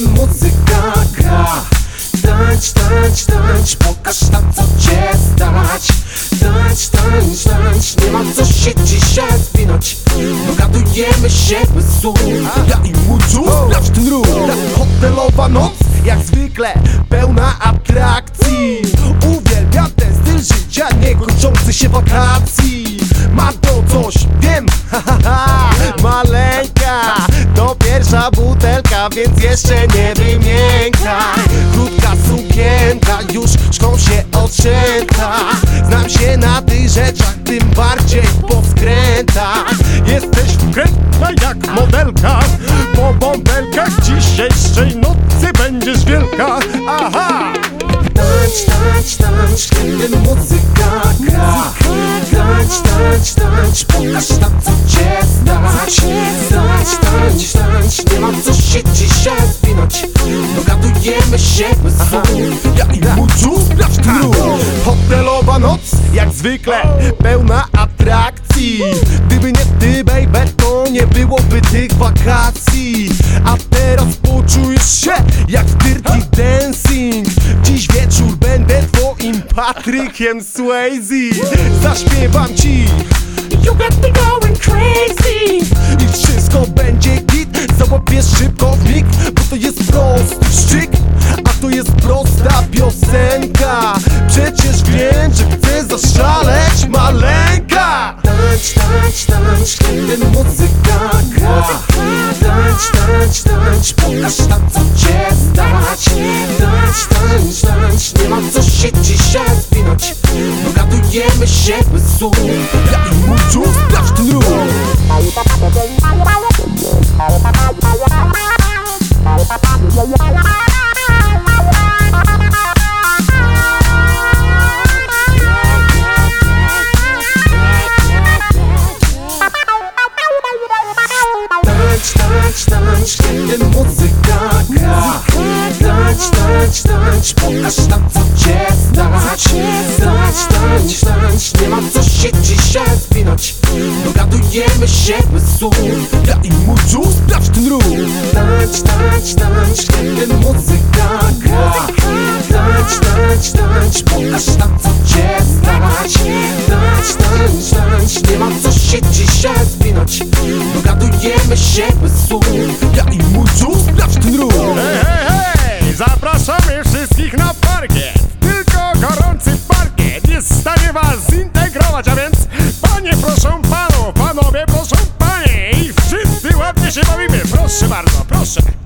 Muzyka gra Tańcz, tańcz, tańcz, pokaż na co cię stać. Tańcz, tańcz, tańcz, nie mam co się dzisiaj zwinąć Dogadujemy się bez słów. Ja i mój czuł, ten ruch. Hotelowa noc, jak zwykle, pełna atrakcji. Uwielbiam ten styl życia, niekończący się wakacji. Ma to coś, wiem, ha ha ha Maleńka, to pierwsza butelka, więc jeszcze nie wymiękaj. Krótka sukienka, już szką się odczęta Znam się na tych rzeczach, tym bardziej po skrętach Jesteś wkrętna jak modelka. Po bąbelkach dzisiejszej nocy będziesz wielka. Aha! Tańcz, tańcz, tańcz, kiedy muzyka gra. Tańcz, tańcz, tańcz, pokaż na co Się bez słów Ja i Hotelowa noc, jak zwykle, pełna atrakcji. Gdyby nie ty, baby, to nie byłoby tych wakacji. A teraz poczujesz się jak w Dirty Dancing. Dziś wieczór będę twoim Patrykiem Swayze. Zaśpiewam ci. You got me going crazy. I wszystko będzie git Załapiesz muzyka gra Tańcz, tańcz, tańcz, pokaż na co cię stać. Tańcz, tańcz, tańcz, nie mam co się dzisiaj zwinąć Dogadujemy się bez słów. Ja i mój czuł, sprawdź ten ruch Tańcz, tańcz, kiedy muzyka gra Tańcz, tańcz, tańcz, pokaż na co cię stać. Tańcz, tańcz, nie mam co się dzisiaj zwinąć Dogadujemy się bez słów. Ja i mój czuł, sprawdź ten ruch. Tańcz, tańcz, tańcz, kiedy muzyka gra Tańcz, tańcz, tańcz, pokaż na co cię stać. Tańcz, tańcz, nie mam co się dzisiaj zwinąć Dogadujemy się bez słów Ja i mój czuł, sprawdź ten ruch Hej, hej, hej! Zapraszamy wszystkich na parkiet! Tylko gorący parkiet jest w stanie was zintegrować, a więc panie proszą panów, panowie proszą panie i wszyscy ładnie się bawimy! Proszę bardzo, proszę!